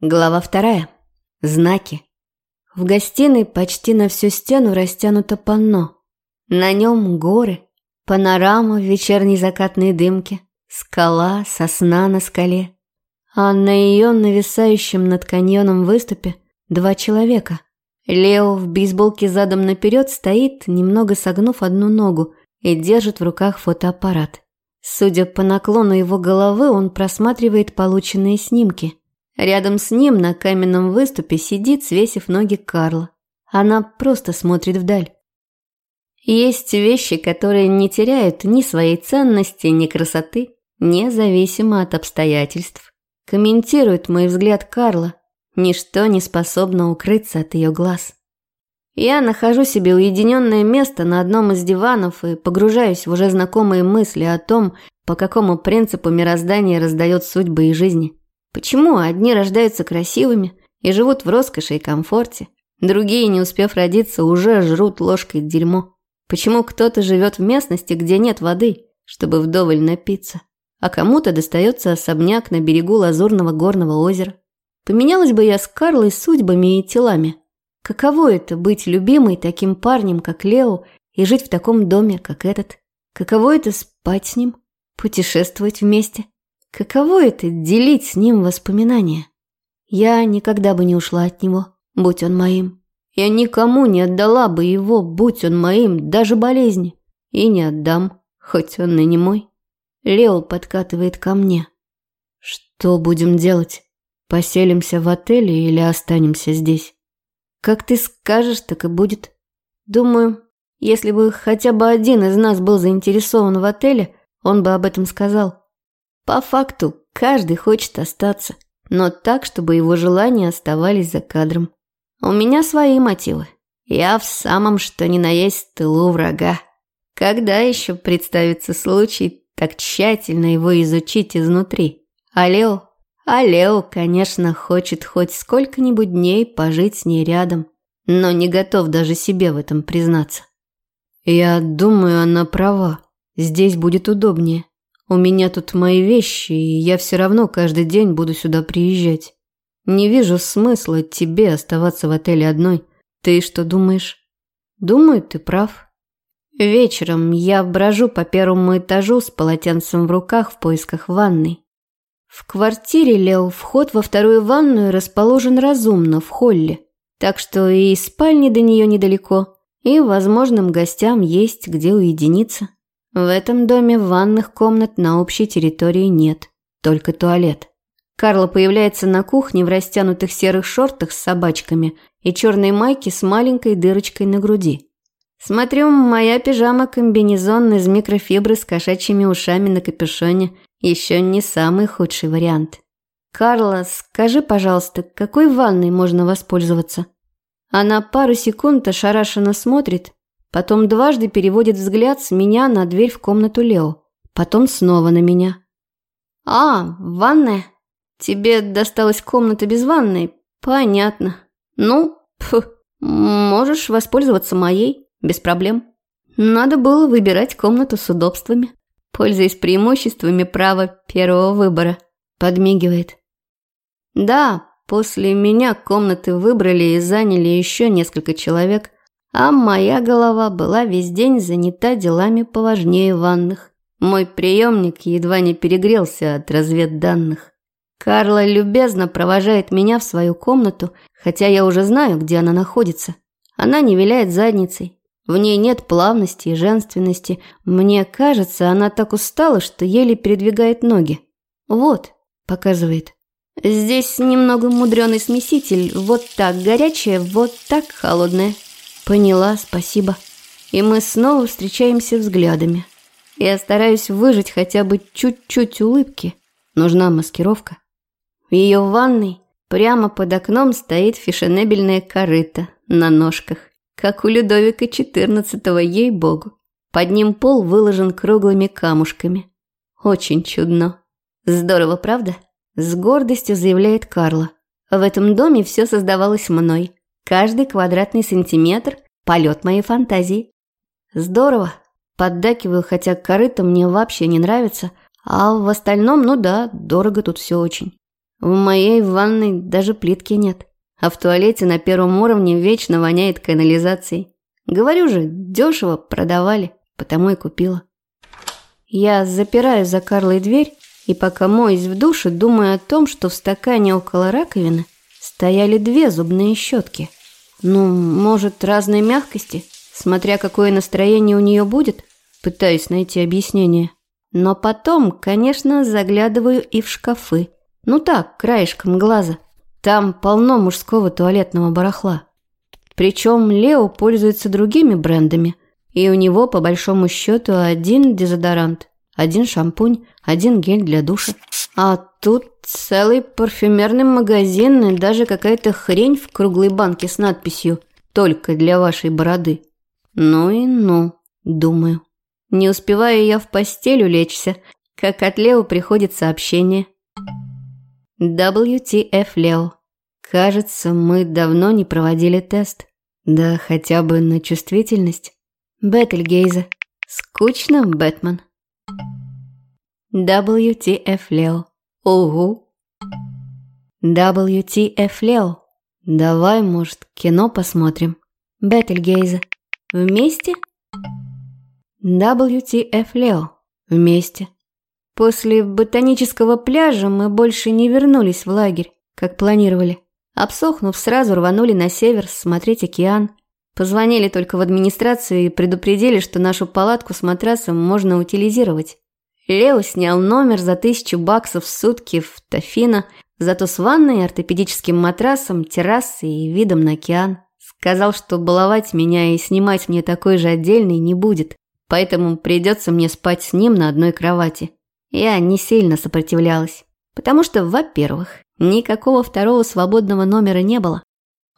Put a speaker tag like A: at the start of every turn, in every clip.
A: Глава вторая. Знаки. В гостиной почти на всю стену растянуто панно. На нем горы, панорама в вечерней закатной дымке, скала, сосна на скале. А на ее нависающем над каньоном выступе два человека. Лео в бейсболке задом наперед стоит, немного согнув одну ногу, и держит в руках фотоаппарат. Судя по наклону его головы, он просматривает полученные снимки – Рядом с ним на каменном выступе сидит, свесив ноги Карла. Она просто смотрит вдаль. Есть вещи, которые не теряют ни своей ценности, ни красоты, независимо от обстоятельств. Комментирует мой взгляд Карла. Ничто не способно укрыться от ее глаз. Я нахожу себе уединенное место на одном из диванов и погружаюсь в уже знакомые мысли о том, по какому принципу мироздание раздает судьбы и жизни. Почему одни рождаются красивыми и живут в роскоши и комфорте, другие, не успев родиться, уже жрут ложкой дерьмо? Почему кто-то живет в местности, где нет воды, чтобы вдоволь напиться, а кому-то достается особняк на берегу лазурного горного озера? Поменялась бы я с Карлой судьбами и телами. Каково это быть любимой таким парнем, как Лео, и жить в таком доме, как этот? Каково это спать с ним, путешествовать вместе? Каково это – делить с ним воспоминания? Я никогда бы не ушла от него, будь он моим. Я никому не отдала бы его, будь он моим, даже болезни. И не отдам, хоть он и не мой. Лео подкатывает ко мне. Что будем делать? Поселимся в отеле или останемся здесь? Как ты скажешь, так и будет. Думаю, если бы хотя бы один из нас был заинтересован в отеле, он бы об этом сказал. По факту, каждый хочет остаться, но так, чтобы его желания оставались за кадром. У меня свои мотивы. Я в самом что ни на есть тылу врага. Когда еще представится случай так тщательно его изучить изнутри? А Лео? А конечно, хочет хоть сколько-нибудь дней пожить с ней рядом, но не готов даже себе в этом признаться. Я думаю, она права. Здесь будет удобнее. У меня тут мои вещи, и я все равно каждый день буду сюда приезжать. Не вижу смысла тебе оставаться в отеле одной. Ты что думаешь? Думаю, ты прав. Вечером я брожу по первому этажу с полотенцем в руках в поисках ванной. В квартире Лео вход во вторую ванную расположен разумно, в холле. Так что и спальни до нее недалеко, и возможным гостям есть где уединиться. В этом доме ванных комнат на общей территории нет, только туалет. Карла появляется на кухне в растянутых серых шортах с собачками и черной майке с маленькой дырочкой на груди. Смотрю, моя пижама-комбинезон из микрофибры с кошачьими ушами на капюшоне еще не самый худший вариант. «Карла, скажи, пожалуйста, какой ванной можно воспользоваться?» Она пару секунд ошарашенно смотрит, Потом дважды переводит взгляд с меня на дверь в комнату Лео. Потом снова на меня. «А, ванная? Тебе досталась комната без ванной? Понятно. Ну, пф, можешь воспользоваться моей, без проблем. Надо было выбирать комнату с удобствами, пользуясь преимуществами права первого выбора», – подмигивает. «Да, после меня комнаты выбрали и заняли еще несколько человек – а моя голова была весь день занята делами поважнее ванных. Мой приемник едва не перегрелся от разведданных. Карла любезно провожает меня в свою комнату, хотя я уже знаю, где она находится. Она не виляет задницей. В ней нет плавности и женственности. Мне кажется, она так устала, что еле передвигает ноги. Вот, показывает. Здесь немного мудреный смеситель. Вот так горячее, вот так холодное. Поняла, спасибо. И мы снова встречаемся взглядами. Я стараюсь выжить хотя бы чуть-чуть улыбки. Нужна маскировка. В ее ванной прямо под окном стоит фешенебельная корыта на ножках, как у Людовика XIV, ей-богу. Под ним пол выложен круглыми камушками. Очень чудно. Здорово, правда? С гордостью заявляет Карла. В этом доме все создавалось мной. Каждый квадратный сантиметр – полет моей фантазии. Здорово. Поддакиваю, хотя корыто мне вообще не нравится, а в остальном, ну да, дорого тут все очень. В моей ванной даже плитки нет. А в туалете на первом уровне вечно воняет канализацией. Говорю же, дешево продавали, потому и купила. Я запираю за Карлой дверь и пока моюсь в душе, думаю о том, что в стакане около раковины стояли две зубные щетки. Ну, может, разной мягкости, смотря какое настроение у нее будет, пытаюсь найти объяснение. Но потом, конечно, заглядываю и в шкафы. Ну так, краешком глаза. Там полно мужского туалетного барахла. Причем Лео пользуется другими брендами, и у него, по большому счету, один дезодорант, один шампунь, один гель для душа. А тут целый парфюмерный магазин и даже какая-то хрень в круглой банке с надписью «Только для вашей бороды». Ну и ну, думаю. Не успеваю я в постель улечься, как от Лео приходит сообщение. WTF, Лео. Кажется, мы давно не проводили тест. Да хотя бы на чувствительность. Бетельгейзе. Скучно, Бэтмен. WTF, Лео. Угу. WTF, Лео. Давай, может, кино посмотрим. Бетельгейзе. Вместе? WTF Лео. Вместе. После ботанического пляжа мы больше не вернулись в лагерь, как планировали. Обсохнув, сразу рванули на север смотреть океан. Позвонили только в администрацию и предупредили, что нашу палатку с матрасом можно утилизировать. Лео снял номер за тысячу баксов в сутки в Тофино, зато с ванной, ортопедическим матрасом, террасой и видом на океан. Сказал, что баловать меня и снимать мне такой же отдельный не будет поэтому придется мне спать с ним на одной кровати. Я не сильно сопротивлялась, потому что, во-первых, никакого второго свободного номера не было.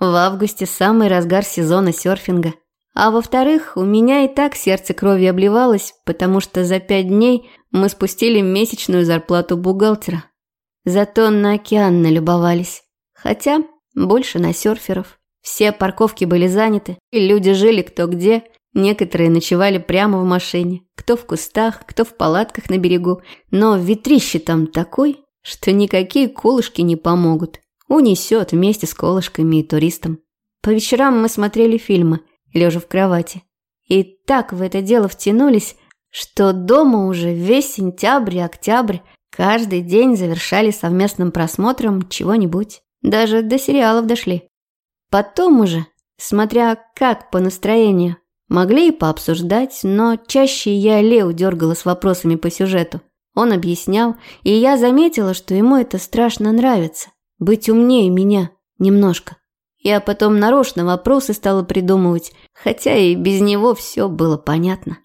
A: В августе самый разгар сезона серфинга. А во-вторых, у меня и так сердце крови обливалось, потому что за пять дней мы спустили месячную зарплату бухгалтера. Зато на океан налюбовались. Хотя больше на серферов. Все парковки были заняты, и люди жили кто где, Некоторые ночевали прямо в машине, кто в кустах, кто в палатках на берегу, но ветрище там такой, что никакие колышки не помогут. Унесет вместе с колышками и туристом. По вечерам мы смотрели фильмы, лежа в кровати. И так в это дело втянулись, что дома уже весь сентябрь и октябрь каждый день завершали совместным просмотром чего-нибудь. Даже до сериалов дошли. Потом уже, смотря как по настроению, Могли и пообсуждать, но чаще я Лео дергала с вопросами по сюжету. Он объяснял, и я заметила, что ему это страшно нравится. Быть умнее меня. Немножко. Я потом нарочно вопросы стала придумывать, хотя и без него все было понятно.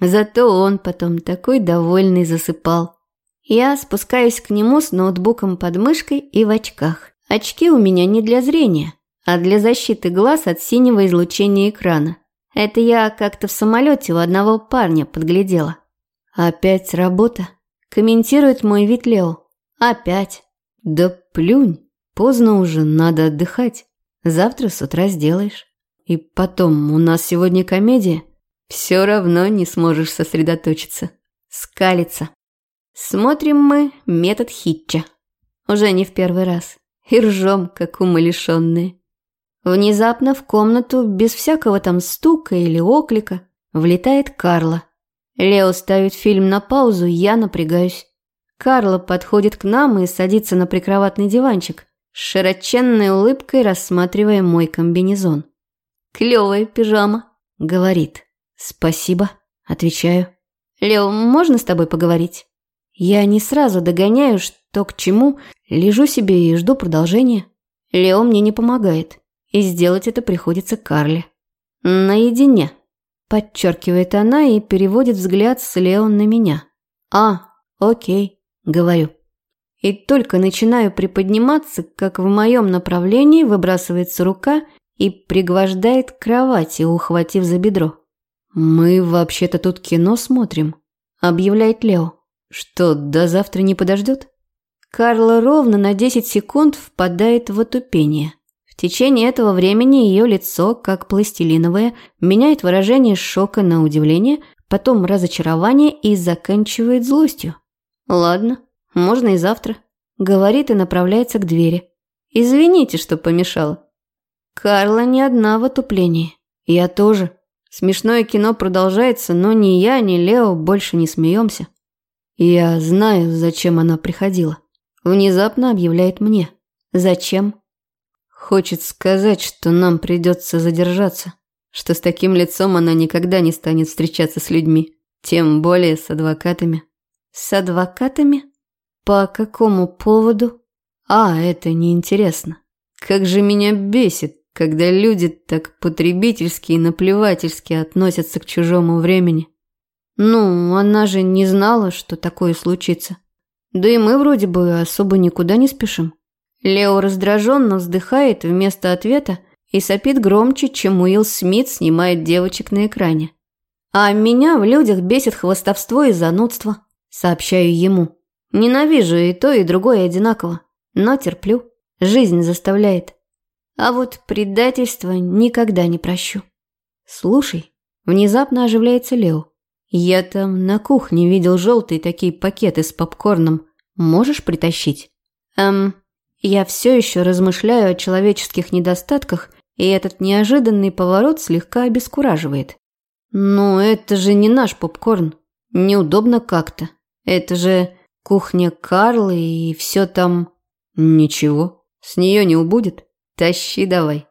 A: Зато он потом такой довольный засыпал. Я спускаюсь к нему с ноутбуком под мышкой и в очках. Очки у меня не для зрения, а для защиты глаз от синего излучения экрана. Это я как-то в самолете у одного парня подглядела. Опять работа. Комментирует мой вид Лео. Опять. Да плюнь. Поздно уже, надо отдыхать. Завтра с утра сделаешь. И потом, у нас сегодня комедия. Все равно не сможешь сосредоточиться. Скалиться. Смотрим мы метод Хитча. Уже не в первый раз. И ржем, как умалишенные. Внезапно в комнату, без всякого там стука или оклика, влетает Карла. Лео ставит фильм на паузу, я напрягаюсь. Карла подходит к нам и садится на прикроватный диванчик, с широченной улыбкой рассматривая мой комбинезон. «Клевая пижама», — говорит. «Спасибо», — отвечаю. «Лео, можно с тобой поговорить?» Я не сразу догоняю, что к чему, лежу себе и жду продолжения. Лео мне не помогает и сделать это приходится Карле. «Наедине», – подчеркивает она и переводит взгляд с Леон на меня. «А, окей», – говорю. И только начинаю приподниматься, как в моем направлении выбрасывается рука и пригвождает к кровати, ухватив за бедро. «Мы вообще-то тут кино смотрим», – объявляет Лео. «Что, до завтра не подождет?» Карла ровно на 10 секунд впадает в отупение. В течение этого времени ее лицо, как пластилиновое, меняет выражение шока на удивление, потом разочарование и заканчивает злостью. «Ладно, можно и завтра», – говорит и направляется к двери. «Извините, что помешала». Карла не одна в отуплении. Я тоже. Смешное кино продолжается, но ни я, ни Лео больше не смеемся. Я знаю, зачем она приходила. Внезапно объявляет мне. Зачем? Хочет сказать, что нам придется задержаться. Что с таким лицом она никогда не станет встречаться с людьми. Тем более с адвокатами. С адвокатами? По какому поводу? А, это неинтересно. Как же меня бесит, когда люди так потребительски и наплевательски относятся к чужому времени. Ну, она же не знала, что такое случится. Да и мы вроде бы особо никуда не спешим. Лео раздраженно вздыхает вместо ответа и сопит громче, чем Уилл Смит снимает девочек на экране. А меня в людях бесит хвостовство и занудство, сообщаю ему. Ненавижу и то, и другое одинаково, но терплю. Жизнь заставляет. А вот предательство никогда не прощу. Слушай, внезапно оживляется Лео. Я там на кухне видел желтые такие пакеты с попкорном. Можешь притащить? Эм, я все еще размышляю о человеческих недостатках, и этот неожиданный поворот слегка обескураживает. «Ну, это же не наш попкорн. Неудобно как-то. Это же кухня Карлы и все там...» «Ничего, с нее не убудет. Тащи давай».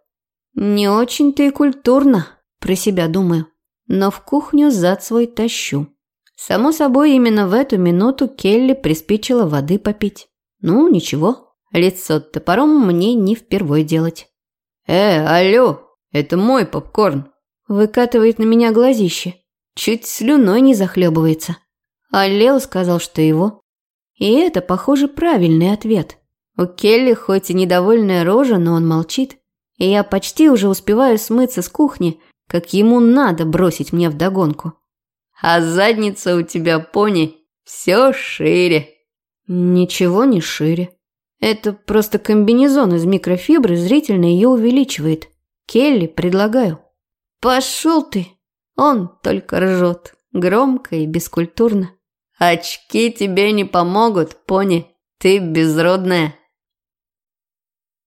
A: «Не очень-то и культурно», про себя думаю. Но в кухню зад свой тащу. Само собой, именно в эту минуту Келли приспичила воды попить. Ну, ничего, лицо топором мне не впервой делать. «Э, алло, это мой попкорн!» Выкатывает на меня глазище. Чуть слюной не захлебывается. А Лео сказал, что его. И это, похоже, правильный ответ. У Келли хоть и недовольная рожа, но он молчит. И я почти уже успеваю смыться с кухни, как ему надо бросить мне вдогонку. А задница у тебя, пони, все шире. Ничего не шире. Это просто комбинезон из микрофибры зрительно ее увеличивает. Келли, предлагаю. Пошел ты. Он только ржет, громко и бескультурно. Очки тебе не помогут, пони. Ты безродная.